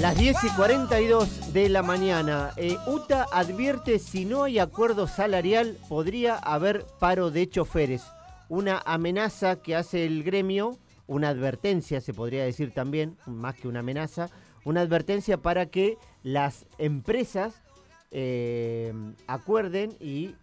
Las 10 y 42 de la mañana. Eh, UTA advierte si no hay acuerdo salarial podría haber paro de choferes. Una amenaza que hace el gremio, una advertencia se podría decir también, más que una amenaza, una advertencia para que las empresas eh, acuerden y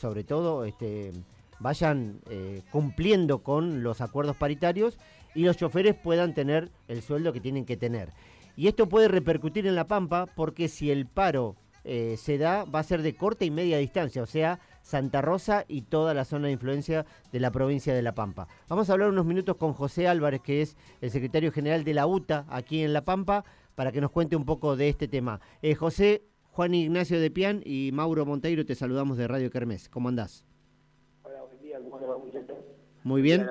sobre todo este, vayan eh, cumpliendo con los acuerdos paritarios y los choferes puedan tener el sueldo que tienen que tener. Y esto puede repercutir en La Pampa porque si el paro eh, se da, va a ser de corta y media distancia, o sea, Santa Rosa y toda la zona de influencia de la provincia de La Pampa. Vamos a hablar unos minutos con José Álvarez, que es el secretario general de la UTA aquí en La Pampa, para que nos cuente un poco de este tema. Eh, José, Juan Ignacio de Pian y Mauro Monteiro, te saludamos de Radio Kermés. ¿Cómo andás? Hola, buen día, ¿cómo le va, muchachos? Muy bien.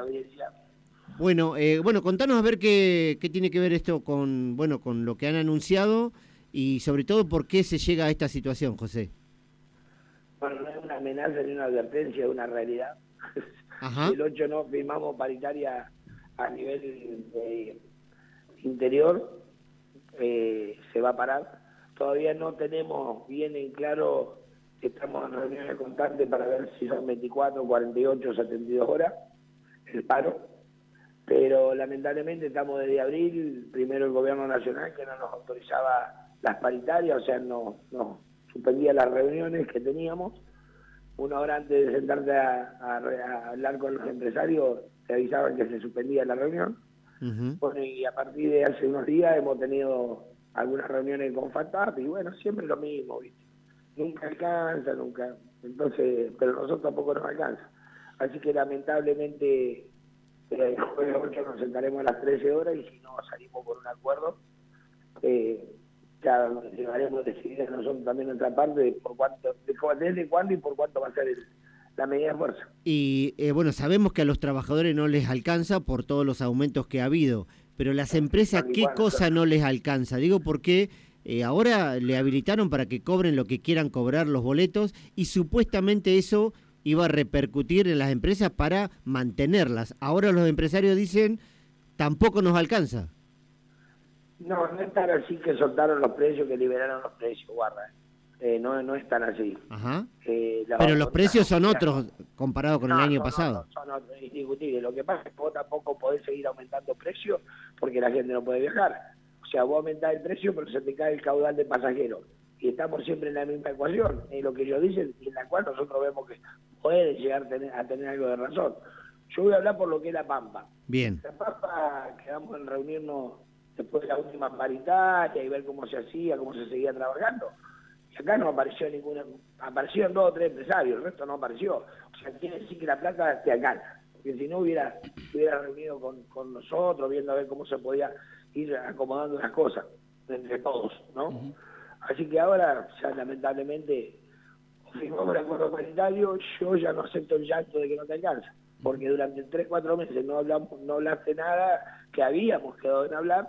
Bueno, eh, bueno, contanos a ver qué, qué tiene que ver esto con, bueno, con lo que han anunciado y sobre todo por qué se llega a esta situación, José. Bueno, no es una amenaza ni una advertencia, es una realidad. Ajá. El 8 no firmamos paritaria a nivel interior, eh, se va a parar. Todavía no tenemos bien en claro, estamos en reuniones constantes para ver si son 24, 48, 72 horas el paro, pero lamentablemente estamos desde abril, primero el gobierno nacional que no nos autorizaba las paritarias, o sea, no, no suspendía las reuniones que teníamos. Una hora antes de sentarte a, a- a hablar con los empresarios, te avisaban que se suspendía la reunión. Bueno, y a partir de hace unos días hemos tenido algunas reuniones con FATAP y bueno, siempre lo mismo, ¿viste? Nunca alcanza, nunca. Entonces, pero nosotros tampoco nos alcanza. Así que lamentablemente el jueves 8 nos sentaremos a las 13 horas y si no salimos por un acuerdo, eh, ya llevaremos decidir nosotros también nuestra parte de por cuánto, de desde cuándo y por cuánto va a ser el- la medida de fuerza. Y eh, bueno, sabemos que a los trabajadores no les alcanza por todos los aumentos que ha habido, pero las empresas, ¿qué cosa no les alcanza? Digo porque eh, ahora le habilitaron para que cobren lo que quieran cobrar los boletos y supuestamente eso iba a repercutir en las empresas para mantenerlas. Ahora los empresarios dicen, tampoco nos alcanza. No, no es tan así que soltaron los precios, que liberaron los precios, guarda. Eh, no, no es tan así. Ajá. Eh, la- Pero los precios son otros comparado con no, el año pasado. No, son otros, indiscutibles. Lo que pasa es que vos tampoco podés seguir aumentando precios porque la gente no puede viajar. O sea, vos aumentás el precio, pero se te cae el caudal de pasajeros. Y estamos siempre en la misma ecuación, es lo que ellos dicen, y en la cual nosotros vemos que puede llegar a tener, a tener algo de razón. Yo voy a hablar por lo que es la Pampa. Bien. La Pampa quedamos en reunirnos después de la última paritaria y ver cómo se hacía, cómo se seguía trabajando. Y acá no apareció ninguna, aparecieron dos o tres empresarios, el resto no apareció. O sea, quiere decir que la plata te alcanza. Porque si no hubiera, hubiera reunido con, con nosotros, viendo a ver cómo se podía ir acomodando las cosas entre todos, ¿no? Así que ahora, ya lamentablemente, firmamos el acuerdo paritario, yo ya no acepto el llanto de que no te alcanza. Porque durante tres, cuatro meses no hablamos, no hablaste nada que habíamos quedado en hablar,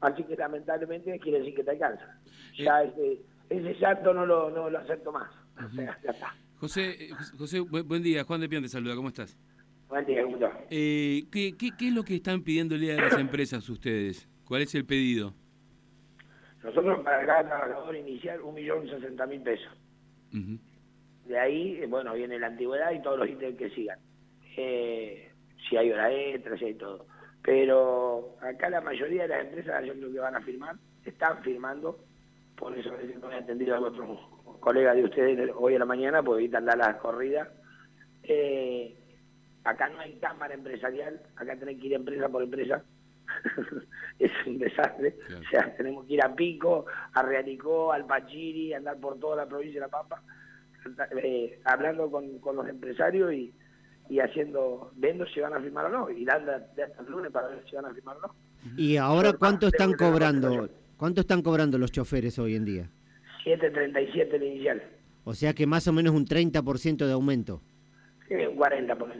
así que lamentablemente quiere decir que te alcanza. Ya ese, ese llanto no lo, no lo acepto más. O sea, ya está. José, eh, José buen, buen día. Juan de Pian te saluda. ¿Cómo estás? Buen día, ¿cómo estás? Eh, ¿qué, qué, qué es lo que están pidiéndole a las empresas ustedes? ¿Cuál es el pedido? Nosotros para cada trabajador inicial un millón sesenta mil pesos. De ahí, eh, bueno, viene la antigüedad y todos los ítems que sigan. Eh, si hay hora extra, si hay todo. Pero acá la mayoría de las empresas, yo creo que van a firmar, están firmando, por eso no he atendido a otros colegas de ustedes hoy a la mañana, porque evitan dar las corridas. Eh, acá no hay cámara empresarial, acá tenés que ir empresa por empresa. es un desastre. Claro. O sea, tenemos que ir a Pico, a Realicó, al Pachiri, andar por toda la provincia de La Pampa, eh, hablando con, con los empresarios y, y haciendo, viendo si van a firmar o no, y dando de hasta el lunes para ver si van a firmar o no. ¿Y ahora cuánto están cobrando? ¿Cuánto están cobrando los choferes hoy en día? 7.37 el inicial. O sea que más o menos un 30% de aumento. Sí, un 40 por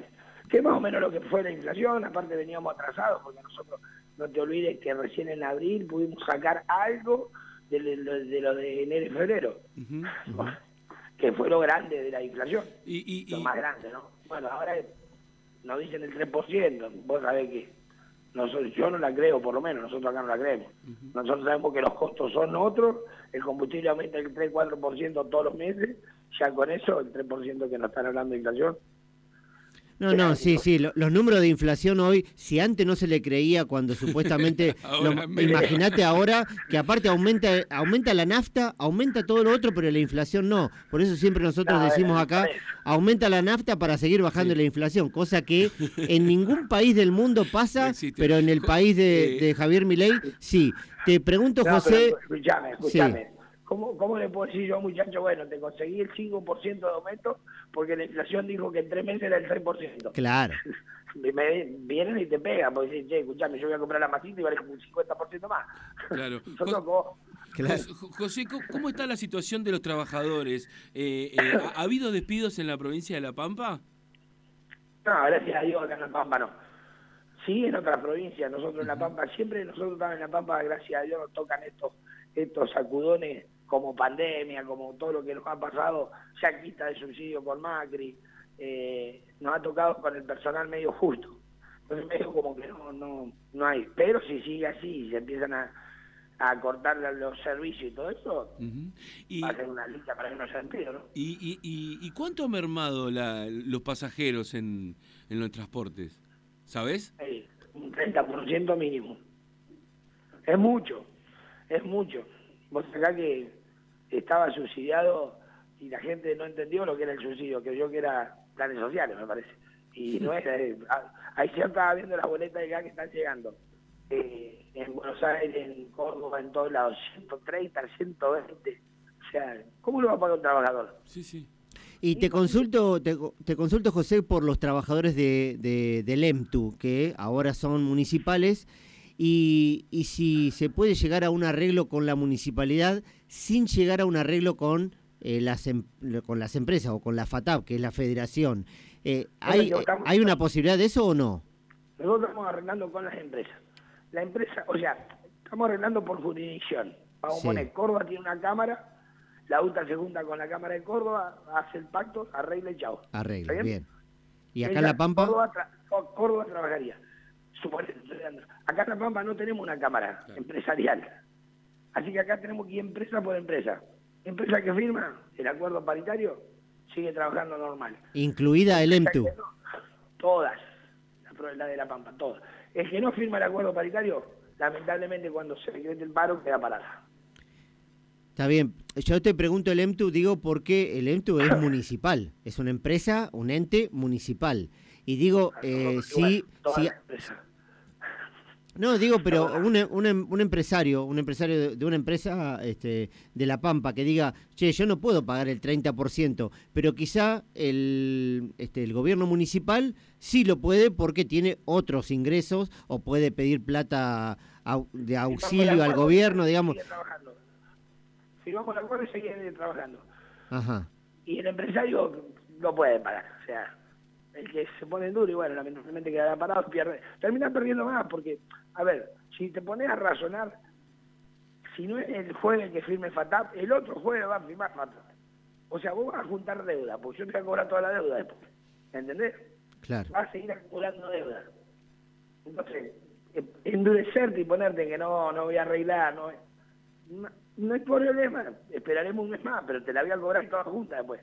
Que es más o menos lo que fue la inflación, aparte veníamos atrasados, porque nosotros, no te olvides que recién en abril pudimos sacar algo de, lo- de lo de enero y febrero, que fue lo grande de la inflación, Y, y- lo y- más grande, ¿no? Bueno, ahora nos dicen el 3%, vos sabés que Nosotros, yo no la creo, por lo menos, nosotros acá no la creemos. Nosotros sabemos que los costos son otros, el combustible aumenta el 3-4% todos los meses, ya con eso, el 3% que nos están hablando de inflación, no, no, sí, sí. Los números de inflación hoy, si antes no se le creía cuando supuestamente. Imagínate ahora que aparte aumenta, aumenta la nafta, aumenta todo lo otro, pero la inflación no. Por eso siempre nosotros decimos acá, aumenta la nafta para seguir bajando la inflación, cosa que en ningún país del mundo pasa, pero en el país de, Javier Milei sí. Te pregunto, José. escúchame. ¿Cómo, ¿Cómo le puedo decir yo, muchacho, bueno, te conseguí el 5% de aumento porque la inflación dijo que en tres meses era el 3%? Claro. Me, vienen y te pegan, porque dicen, che, escuchame, yo voy a comprar la masita y vale como un 50% más. Claro. José, ¿cómo está la situación de los trabajadores? Eh, eh, ¿Ha habido despidos en la provincia de La Pampa? No, gracias a Dios acá en La Pampa no. Sí, en otras provincias, nosotros en La Pampa, siempre nosotros estamos en La Pampa, gracias a Dios nos tocan estos, estos sacudones como pandemia, como todo lo que nos ha pasado, ya quita de subsidio con Macri, eh, nos ha tocado con el personal medio justo. Entonces medio como que no, no, no hay. Pero si sigue así, se empiezan a, a cortar los servicios y todo eso, y, va a ser una lista para que no haya empleo, ¿no? ¿Y, y, y, cuánto ha mermado la, los pasajeros en, en los transportes? ¿Sabes? un 30% mínimo. Es mucho, es mucho. Vos acá que estaba subsidiado y la gente no entendió lo que era el subsidio, que yo que era planes sociales, me parece. Y no es, eh, ahí se estaba viendo las boletas de gas que están llegando. Eh, en Buenos Aires, en Córdoba, en todos lados, 130, 120. O sea, ¿cómo lo va a pagar un trabajador? Sí, sí. Y te consulto, te, consulto José, por los trabajadores de, de, del EMTU, que ahora son municipales y, y, si se puede llegar a un arreglo con la municipalidad sin llegar a un arreglo con, eh, las, em, con las empresas o con la FATAP, que es la federación. Eh, ¿hay, ¿Hay una posibilidad de eso o no? Nosotros estamos arreglando con las empresas. La empresa, o sea, estamos arreglando por jurisdicción. Vamos a poner, Córdoba tiene una cámara, la UTA se junta con la Cámara de Córdoba, hace el pacto, arregla y chao. Arregla, bien? ¿Y acá en La Pampa? Córdoba trabajaría acá en La Pampa no tenemos una cámara empresarial. Así que acá tenemos que ir empresa por empresa. Empresa que firma el acuerdo paritario sigue trabajando normal. Incluida el EMTU. todas, la de La Pampa, todas. El que no firma el acuerdo paritario, lamentablemente cuando se decrete el paro queda parada. Está bien. Yo te pregunto el EMTU, digo porque el EMTU es municipal, es una empresa, un ente municipal. Y digo, eh, sí, no, digo, pero un, un, un, empresario, un empresario de, una empresa este, de La Pampa que diga, che, yo no puedo pagar el 30%, pero quizá el, este, el gobierno municipal sí lo puede porque tiene otros ingresos o puede pedir plata de auxilio al gobierno, digamos. Firmamos el acuerdo y seguir trabajando. Ajá. Y el empresario no puede pagar, o sea el que se pone duro y bueno, lamentablemente quedará parado, pierde, termina perdiendo más, porque, a ver, si te pones a razonar, si no es el jueves que firme FATAP, el otro jueves va a firmar FATAP. O sea, vos vas a juntar deuda, porque yo te voy a cobrar toda la deuda después. ¿Entendés? Claro. Vas a seguir acumulando deuda. Entonces, eh, endurecerte y ponerte que no, no voy a arreglar, no, no, no hay problema, esperaremos un mes más, pero te la voy a cobrar toda junta después.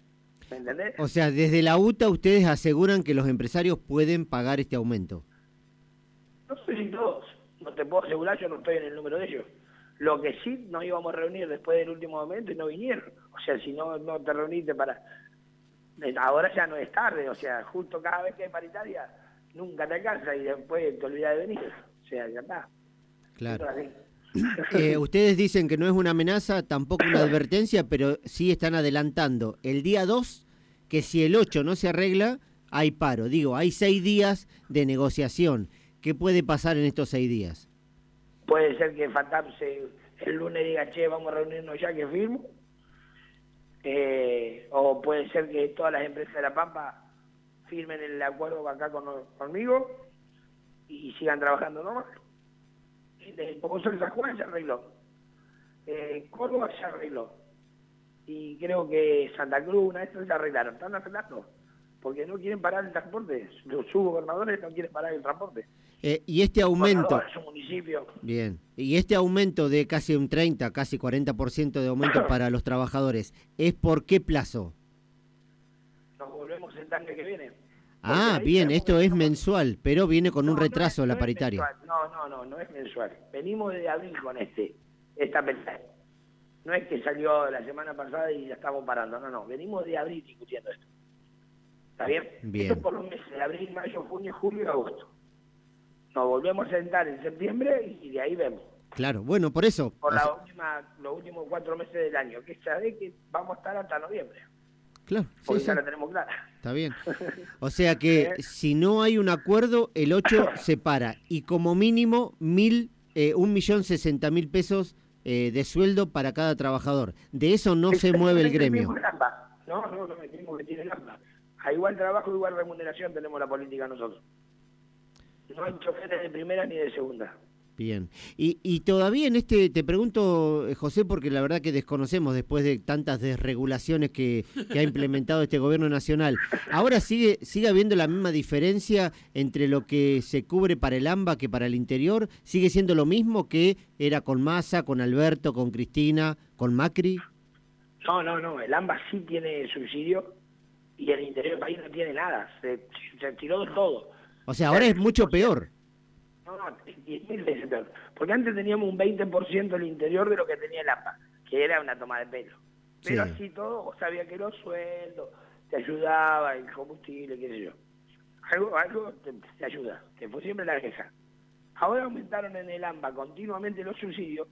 O sea, desde la UTA ustedes aseguran que los empresarios pueden pagar este aumento. No sé si todos, no te puedo asegurar, yo no estoy en el número de ellos. Lo que sí nos íbamos a reunir después del último momento y no vinieron. O sea, si no, no te reuniste para... Ahora ya no es tarde, o sea, justo cada vez que hay paritaria, nunca te alcanza y después te olvidas de venir. O sea, ya está. Claro. Eh, ustedes dicen que no es una amenaza, tampoco una advertencia, pero sí están adelantando el día 2 que si el 8 no se arregla, hay paro. Digo, hay seis días de negociación. ¿Qué puede pasar en estos seis días? Puede ser que FATAP el lunes diga, che, vamos a reunirnos ya que firmo. Eh, o puede ser que todas las empresas de La Pampa firmen el acuerdo acá con, conmigo y sigan trabajando nomás como son San Juan se arregló. Eh, Córdoba se arregló. Y creo que Santa Cruz, una vez se arreglaron. Están arreglando. Porque no quieren parar el transporte. Los subgobernadores no quieren parar el transporte. Eh, y este aumento, un municipio. bien, y este aumento de casi un 30, casi 40% de aumento para los trabajadores, ¿es por qué plazo? Nos volvemos el año que viene. Ah, bien, esto es mensual, pero viene con No, un no retraso es- la paritaria. mensual. No, no, no, no es mensual. Venimos de abril con este, esta pelea. No es que salió la semana pasada y ya estamos parando, no, no. Venimos de abril discutiendo esto. ¿Está bien? Bien. Esto por los meses de abril, mayo, junio, julio y agosto. Nos volvemos a sentar en septiembre y de ahí vemos. Claro, bueno, por eso. Por la última, los últimos cuatro meses del año, que sabe que vamos a estar hasta noviembre. Claro, sí, Porque sí, ya la tenemos clara. está bien. O sea que ¿Eh? si no hay un acuerdo, el 8 se para. Y como mínimo, mil, eh, un millón sesenta mil pesos eh, de sueldo para cada trabajador. De eso no se mueve el el gremio. AMBA. No, no, no, el mismo que tiene el AMBA. A igual trabajo, igual remuneración tenemos la política nosotros. No hay choferes de primera ni de segunda. Bien. Y, y todavía en este, te pregunto, eh, José, porque la verdad que desconocemos después de tantas desregulaciones que, que ha implementado este gobierno nacional, ¿ahora sigue, sigue habiendo la misma diferencia entre lo que se cubre para el AMBA que para el interior? ¿Sigue siendo lo mismo que era con Massa, con Alberto, con Cristina, con Macri? No, no, no, el AMBA sí tiene subsidio y el interior del país no tiene nada. Se, se tiró de todo. O sea, ahora es mucho peor. No, no, 10.000 veces peor. Porque antes teníamos un 20% del interior de lo que tenía el AMBA, que era una toma de pelo. Pero Sí. así todo, vos sabías que los sueldos, te ayudaba, el combustible, qué sé yo. Algo, algo te, te ayuda, que fue siempre la queja. Ahora aumentaron en el AMBA continuamente los subsidios,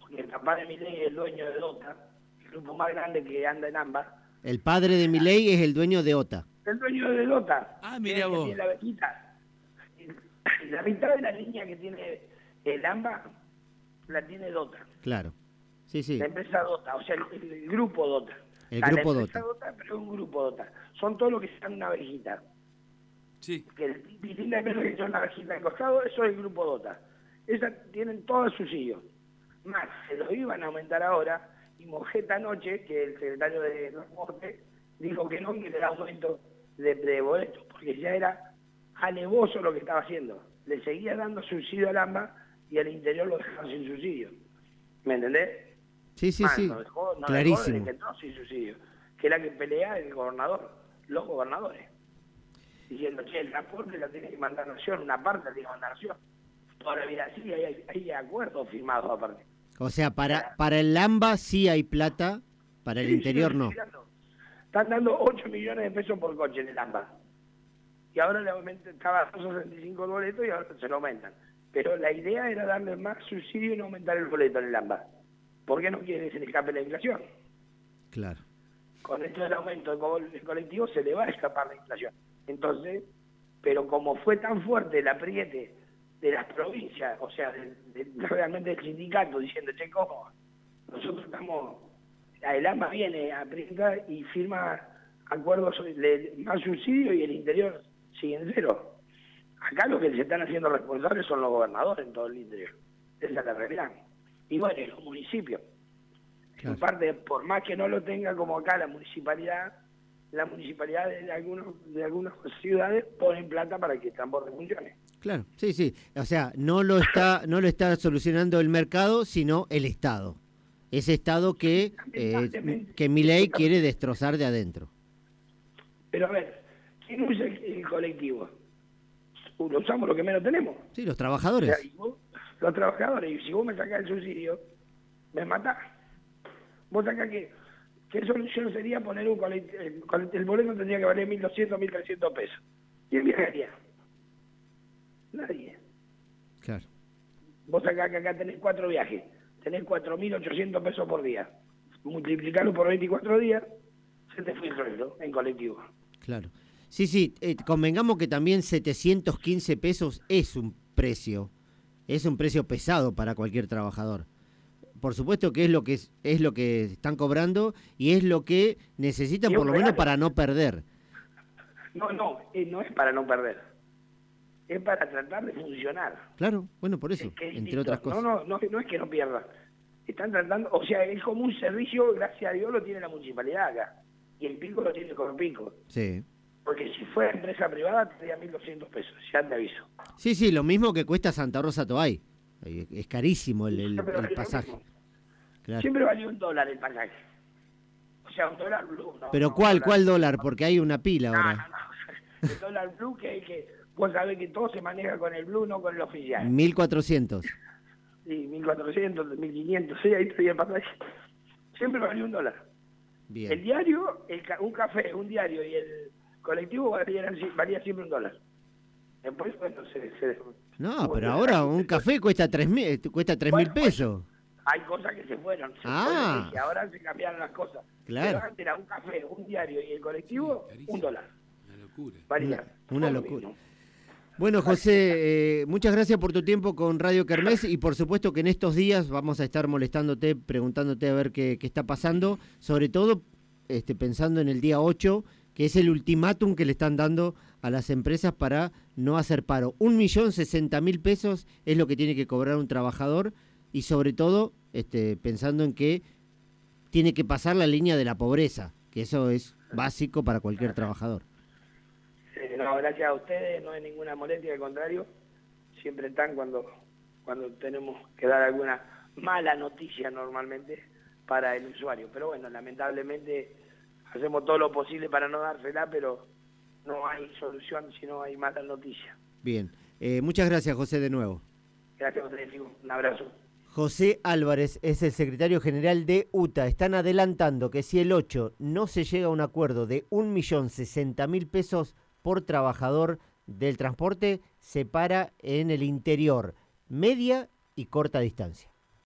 porque el papá de mi ley es el dueño de DOTA, el grupo más grande que anda en AMBA. El padre de Milei es el dueño de OTA. El dueño de DOTA. Ah, mira el vos. tiene la. La mitad de la línea que tiene el AMBA la tiene DOTA. Claro. Sí, sí. La empresa DOTA, o sea, el, el grupo DOTA. El Ah, grupo la empresa DOTA. DOTA, pero es un grupo DOTA. Son todos los que están en una abejita. Sí. Que el distinta empresa que son una abejita al costado, eso es el grupo DOTA. Esas tienen todos sus sillos. Más, se los iban a aumentar ahora, y Mojeta anoche, que el secretario de Transporte, dijo que no, que le da aumento de, de boletos, porque ya era alevoso lo que estaba haciendo. Le seguía dando subsidio al AMBA y al interior lo dejaban sin subsidio. ¿Me entendés? Sí, sí, sí. dejó- Clarísimo. que entró sin subsidio, que era que pelea el gobernador, los gobernadores, diciendo, che, el transporte la tiene que mandar Nación, una parte la tiene que mandar Nación. Todavía sí, hay, hay, acuerdos firmados aparte. O sea, para, para el Lamba sí hay plata, para el Sí, interior sí, no. Están dando 8 millones de pesos por coche en el AMBA. Y ahora le aumentan, estaba a 65 el boleto y ahora se lo aumentan. Pero la idea era darle más subsidio y no aumentar el boleto en el AMBA. ¿Por qué no quieren que se le escape la inflación? Claro. con esto del aumento del co- del colectivo se le va a escapar la inflación. Entonces, pero como fue tan fuerte el apriete de las provincias, o sea, del- realmente del sindicato diciendo, che, ¿cómo? Nosotros estamos, el AMA viene, aprieta y firma acuerdos de más subsidio y el interior sigue en cero. Acá los que se están haciendo responsables son los gobernadores en todo el interior. Esa es la realidad. Y bueno, y los municipios. Claro. En parte, por más que no lo tenga como acá la municipalidad, la municipalidad de, algunos, de algunas ciudades ponen plata para que el transporte funcione. Claro, sí, sí. O sea, no lo está, no lo está solucionando el mercado, sino el Estado. Ese Estado que, eh, que Milei quiere destrozar de adentro. Pero a ver, ¿quién usa el, colectivo? Usamos lo que menos tenemos. Sí, los O sea, trabajadores. vos- los trabajadores, y si vos me sacás el subsidio, me matás. Vos sacás que, ¿qué solución sería poner un colectivo? El, boleto tendría que valer 1.200, 1.300 pesos. ¿Quién viajaría? Nadie. Claro. Vos acá que acá tenés cuatro viajes, tenés 4.800 pesos por día. Multiplicarlo por 24 días, se te fue el sueldo en colectivo. Claro. Sí, sí, eh, convengamos que también 715 pesos es un precio, es un precio pesado para cualquier trabajador. Por supuesto que es lo que es, es lo que están cobrando y es lo que necesitan por lo menos para no perder. No, no, eh, no es para no perder. Es para tratar de funcionar. Claro, bueno, por eso, Es que es entre otras cosas. No, no, no, no es que no pierdan. Están tratando, o sea, es como un servicio, gracias a Dios, lo tiene la municipalidad acá. Y el pico lo tiene con pico. Sí. Porque si fuera empresa privada tendría 1.200 pesos, ya te aviso. Sí, sí, lo mismo que cuesta Santa Rosa Toay. Es carísimo el, pasaje. Claro. Siempre valió un dólar el pasaje. O sea, un dólar blue. ¿no? Pero No, ¿cuál, cuál dólar? Porque hay una pila No, ahora. no, no. El dólar blue que es que vos sabés que todo se maneja con el blue, no con el oficial. 1400. Sí, 1.400, 1.500, sí, ahí estoy el pasaje. Siempre valió un dólar. El Bien. diario, el ca- un café, un diario y el colectivo valían, valía siempre un dólar. Después, bueno, se... se- No, pero ahora un café cuesta tres mil, cuesta tres mil Bueno, pesos. Hay cosas que se fueron. Se Ah. fueron y ahora se cambiaron las cosas. Claro. Pero antes era un café, un diario y el colectivo, un dólar. Una locura. Valía. Una- locura. mismo. Bueno, José, eh, muchas gracias por tu tiempo con Radio Kermés y por supuesto que en estos días vamos a estar molestándote, preguntándote a ver qué, qué está pasando, sobre todo este, pensando en el día 8, que es el ultimátum que le están dando a las empresas para no hacer paro. Un millón sesenta mil pesos es lo que tiene que cobrar un trabajador y sobre todo este, pensando en que tiene que pasar la línea de la pobreza, que eso es básico para cualquier trabajador. Eh, no, gracias a ustedes, no hay ninguna molestia, al contrario, siempre están cuando, cuando tenemos que dar alguna mala noticia normalmente para el usuario. Pero bueno, lamentablemente hacemos todo lo posible para no dársela, pero no hay solución si no hay malas noticias. Bien, Eh, muchas gracias José de nuevo. Gracias chicos. Un abrazo. José Álvarez es el secretario general de UTA. Están adelantando que si el 8 no se llega a un acuerdo de 1.060.000 pesos por trabajador del transporte, se para en el interior, media y corta distancia.